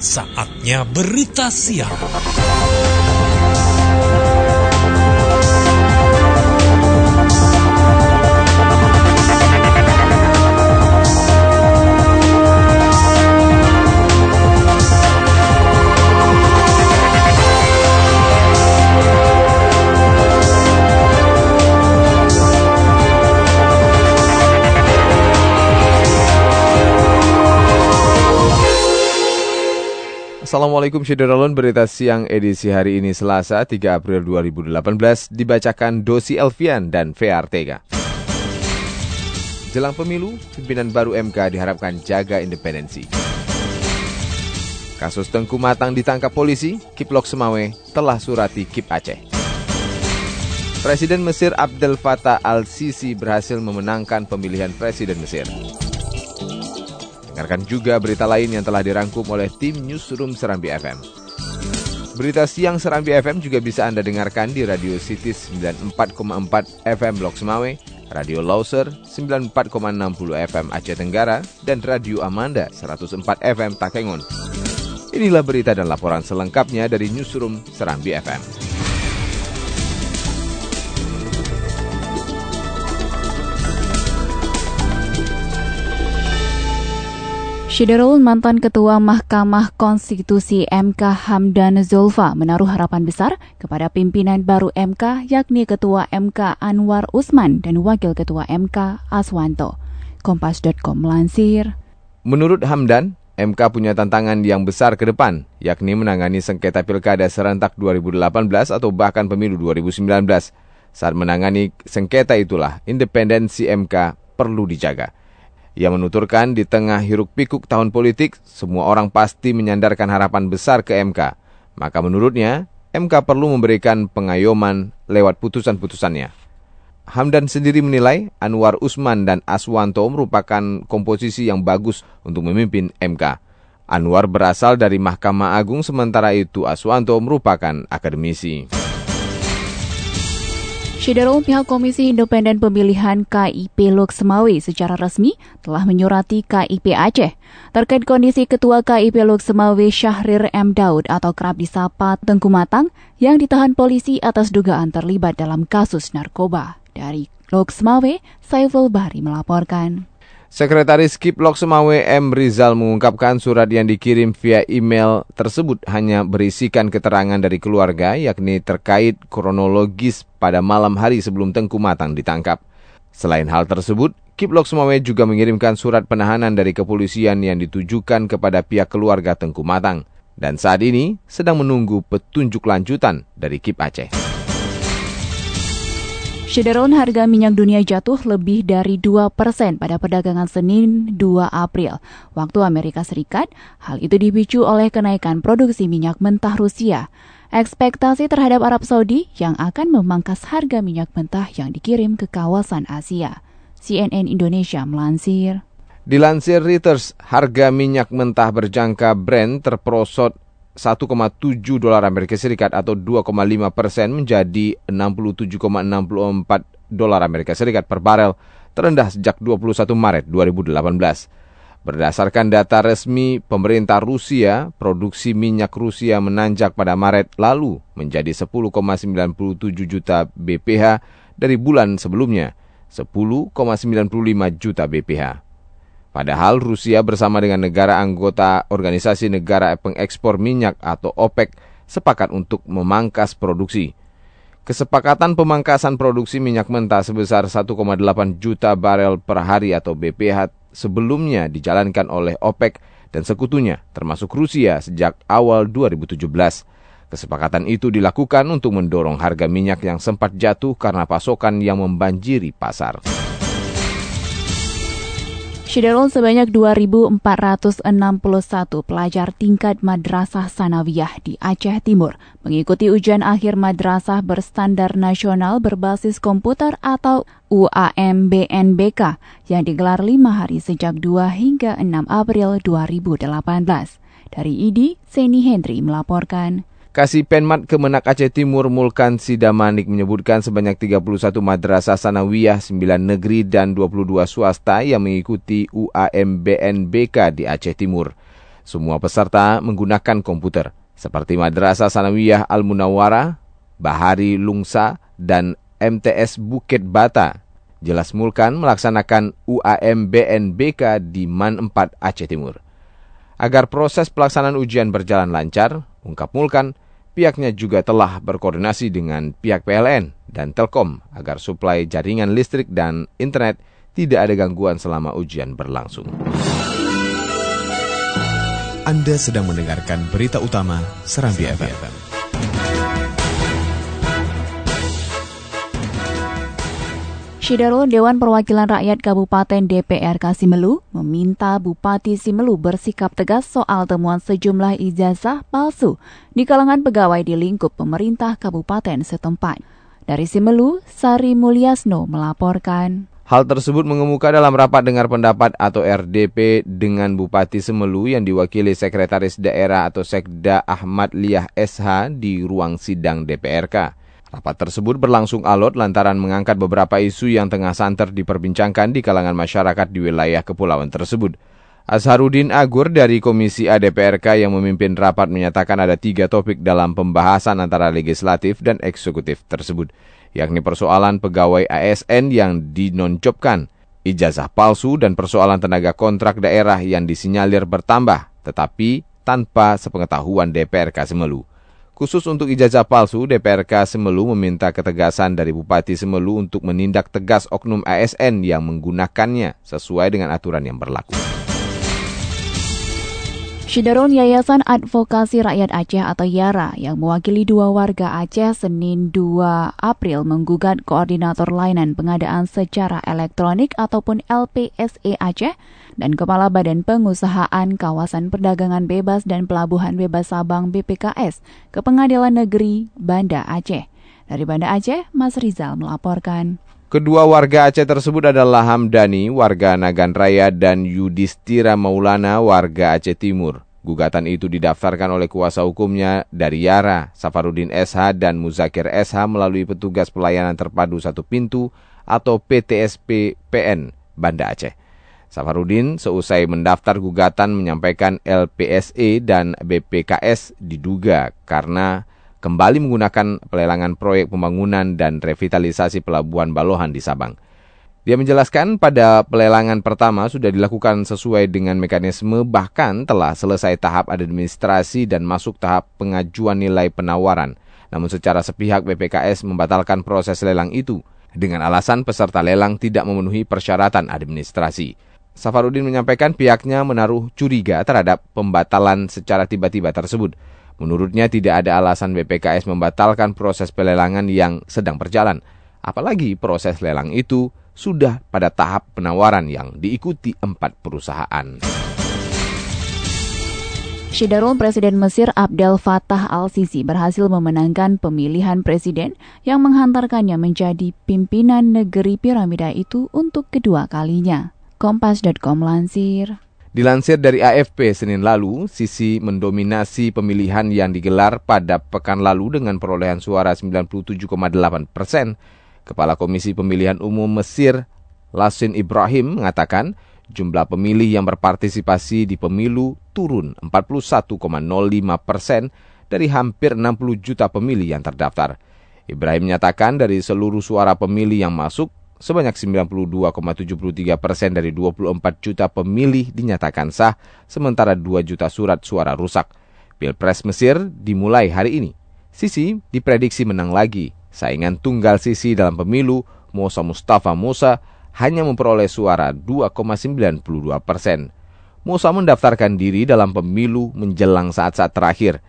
Saatnya berita siang. Assalamualaikum Syederalun, berita siang edisi hari ini Selasa 3 April 2018 dibacakan Dosi Elvian dan VR Tega. Jelang pemilu, pimpinan baru MK diharapkan jaga independensi. Kasus Tengku Matang ditangkap polisi, Kiplok Semawe telah surati Kip Aceh. Presiden Mesir Abdel Fattah al-Sisi berhasil memenangkan pemilihan Presiden Mesir. Dengarkan juga berita lain yang telah dirangkum oleh tim Newsroom Serambi FM. Berita siang Serambi FM juga bisa Anda dengarkan di Radio City 94,4 FM Blok Semawe, Radio Lauser 94,60 FM Aceh Tenggara, dan Radio Amanda 104 FM Takengon. Inilah berita dan laporan selengkapnya dari Newsroom Serambi FM. Syederul mantan Ketua Mahkamah Konstitusi MK Hamdan Zulfa menaruh harapan besar kepada pimpinan baru MK yakni Ketua MK Anwar Usman dan Wakil Ketua MK Aswanto. Kompas.com melansir. Menurut Hamdan, MK punya tantangan yang besar ke depan, yakni menangani sengketa pilkada serentak 2018 atau bahkan pemilu 2019. Saat menangani sengketa itulah, independensi MK perlu dijaga. Ia menuturkan di tengah hiruk pikuk tahun politik, semua orang pasti menyandarkan harapan besar ke MK. Maka menurutnya, MK perlu memberikan pengayoman lewat putusan-putusannya. Hamdan sendiri menilai Anwar Usman dan Aswanto merupakan komposisi yang bagus untuk memimpin MK. Anwar berasal dari Mahkamah Agung sementara itu Aswanto merupakan akademisi. Syederul pihak Komisi Independen Pemilihan KIP Lok Semawi secara resmi telah menyurati KIP Aceh terkait kondisi Ketua KIP Lok Semawi Syahrir M. Daud atau kerap disapa Tengku Matang yang ditahan polisi atas dugaan terlibat dalam kasus narkoba. Dari Lok Semawe, Saiful Bahri melaporkan. Sekretaris Kiplok Semawe M. Rizal mengungkapkan surat yang dikirim via email tersebut hanya berisikan keterangan dari keluarga yakni terkait kronologis pada malam hari sebelum Tengku Matang ditangkap. Selain hal tersebut, Kiplok Semawe juga mengirimkan surat penahanan dari kepolisian yang ditujukan kepada pihak keluarga Tengku Matang. Dan saat ini sedang menunggu petunjuk lanjutan dari Kip Aceh. Syederon harga minyak dunia jatuh lebih dari 2 persen pada perdagangan Senin 2 April, waktu Amerika Serikat. Hal itu dipicu oleh kenaikan produksi minyak mentah Rusia. Ekspektasi terhadap Arab Saudi yang akan memangkas harga minyak mentah yang dikirim ke kawasan Asia. CNN Indonesia melansir. Dilansir Reuters, harga minyak mentah berjangka Brent terperosot 1,7 dolar Amerika Serikat atau 2,5 persen menjadi 67,64 dolar Amerika Serikat per barel, terendah sejak 21 Maret 2018. Berdasarkan data resmi pemerintah Rusia, produksi minyak Rusia menanjak pada Maret lalu menjadi 10,97 juta BPH dari bulan sebelumnya, 10,95 juta BPH. Padahal Rusia bersama dengan negara anggota Organisasi Negara Pengekspor Minyak atau OPEC sepakat untuk memangkas produksi. Kesepakatan pemangkasan produksi minyak mentah sebesar 1,8 juta barel per hari atau BPH sebelumnya dijalankan oleh OPEC dan sekutunya termasuk Rusia sejak awal 2017. Kesepakatan itu dilakukan untuk mendorong harga minyak yang sempat jatuh karena pasokan yang membanjiri pasar. Syederul sebanyak 2.461 pelajar tingkat Madrasah Sanawiyah di Aceh Timur mengikuti ujian akhir madrasah berstandar nasional berbasis komputer atau UAMBNBK yang digelar lima hari sejak 2 hingga 6 April 2018. Dari IDI, Seni Hendri melaporkan. Kasih Penmat Kemenak Aceh Timur Mulkan Sidamanik menyebutkan sebanyak 31 madrasah sanawiyah 9 negeri dan 22 swasta yang mengikuti UAMBNBK di Aceh Timur. Semua peserta menggunakan komputer, seperti Madrasah Sanawiyah Al-Munawwarah, Bahari Lungsa, dan MTS Bukit Bata. Jelas Mulkan melaksanakan UAM BNBK di MAN 4 Aceh Timur. Agar proses pelaksanaan ujian berjalan lancar, ungkap Mulkan, pihaknya juga telah berkoordinasi dengan pihak PLN dan Telkom agar suplai jaringan listrik dan internet tidak ada gangguan selama ujian berlangsung. Anda sedang mendengarkan berita utama Serambi FM. Syidarul Dewan Perwakilan Rakyat Kabupaten DPRK Simelu meminta Bupati Simelu bersikap tegas soal temuan sejumlah ijazah palsu di kalangan pegawai di lingkup pemerintah kabupaten setempat. Dari Simelu, Sari Mulyasno melaporkan. Hal tersebut mengemuka dalam rapat dengar pendapat atau RDP dengan Bupati Semelu yang diwakili Sekretaris Daerah atau Sekda Ahmad Liah SH di ruang sidang DPRK. Rapat tersebut berlangsung alot lantaran mengangkat beberapa isu yang tengah santer diperbincangkan di kalangan masyarakat di wilayah kepulauan tersebut. Azharuddin Agur dari Komisi ADPRK yang memimpin rapat menyatakan ada tiga topik dalam pembahasan antara legislatif dan eksekutif tersebut, yakni persoalan pegawai ASN yang dinonjobkan, ijazah palsu, dan persoalan tenaga kontrak daerah yang disinyalir bertambah, tetapi tanpa sepengetahuan DPRK Semelu. Khusus untuk ijazah palsu, DPRK Semelu meminta ketegasan dari Bupati Semelu untuk menindak tegas oknum ASN yang menggunakannya sesuai dengan aturan yang berlaku. Syidarul Yayasan Advokasi Rakyat Aceh atau YARA yang mewakili dua warga Aceh Senin 2 April menggugat koordinator layanan pengadaan secara elektronik ataupun LPSE Aceh dan Kepala Badan Pengusahaan Kawasan Perdagangan Bebas dan Pelabuhan Bebas Sabang BPKS ke Pengadilan Negeri Banda Aceh. Dari Banda Aceh, Mas Rizal melaporkan. Kedua warga Aceh tersebut adalah Hamdani, warga Nagan Raya, dan Yudhistira Maulana, warga Aceh Timur. Gugatan itu didaftarkan oleh kuasa hukumnya dari Yara, Safarudin SH, dan Muzakir SH melalui petugas pelayanan terpadu satu pintu atau PTSP PN Banda Aceh. Safarudin seusai mendaftar gugatan menyampaikan LPSE dan BPKS diduga karena kembali menggunakan pelelangan proyek pembangunan dan revitalisasi pelabuhan Balohan di Sabang. Dia menjelaskan pada pelelangan pertama sudah dilakukan sesuai dengan mekanisme bahkan telah selesai tahap administrasi dan masuk tahap pengajuan nilai penawaran. Namun secara sepihak BPKS membatalkan proses lelang itu dengan alasan peserta lelang tidak memenuhi persyaratan administrasi. Safarudin menyampaikan pihaknya menaruh curiga terhadap pembatalan secara tiba-tiba tersebut. Menurutnya tidak ada alasan BPKS membatalkan proses pelelangan yang sedang berjalan. Apalagi proses lelang itu sudah pada tahap penawaran yang diikuti empat perusahaan. Syidarul Presiden Mesir Abdel Fattah al-Sisi berhasil memenangkan pemilihan presiden yang menghantarkannya menjadi pimpinan negeri piramida itu untuk kedua kalinya. Kompas.com lansir. Dilansir dari AFP Senin lalu, Sisi mendominasi pemilihan yang digelar pada pekan lalu dengan perolehan suara 97,8 persen. Kepala Komisi Pemilihan Umum Mesir, Lasin Ibrahim, mengatakan jumlah pemilih yang berpartisipasi di pemilu turun 41,05 persen dari hampir 60 juta pemilih yang terdaftar. Ibrahim menyatakan dari seluruh suara pemilih yang masuk, sebanyak 92,73 persen dari 24 juta pemilih dinyatakan sah, sementara 2 juta surat suara rusak. Pilpres Mesir dimulai hari ini. Sisi diprediksi menang lagi. Saingan tunggal Sisi dalam pemilu, Musa Mustafa Musa, hanya memperoleh suara 2,92 persen. Musa mendaftarkan diri dalam pemilu menjelang saat-saat terakhir.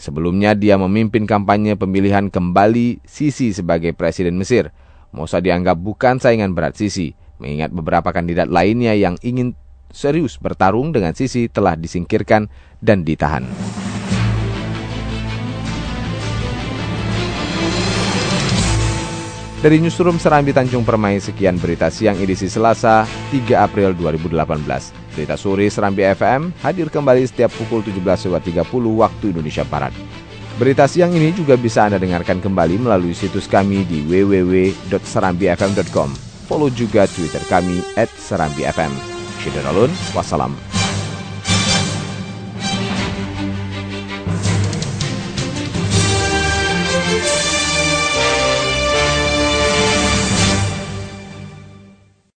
Sebelumnya dia memimpin kampanye pemilihan kembali Sisi sebagai Presiden Mesir. Mosa dianggap bukan saingan berat Sisi, mengingat beberapa kandidat lainnya yang ingin serius bertarung dengan Sisi telah disingkirkan dan ditahan. Dari Newsroom Serambi Tanjung Permai, sekian berita siang edisi Selasa 3 April 2018. Berita sore Serambi FM hadir kembali setiap pukul 17.30 waktu Indonesia Barat. Berita siang ini juga bisa Anda dengarkan kembali melalui situs kami di www.serambifm.com. Follow juga Twitter kami at serambifm. Syederalun, wassalam.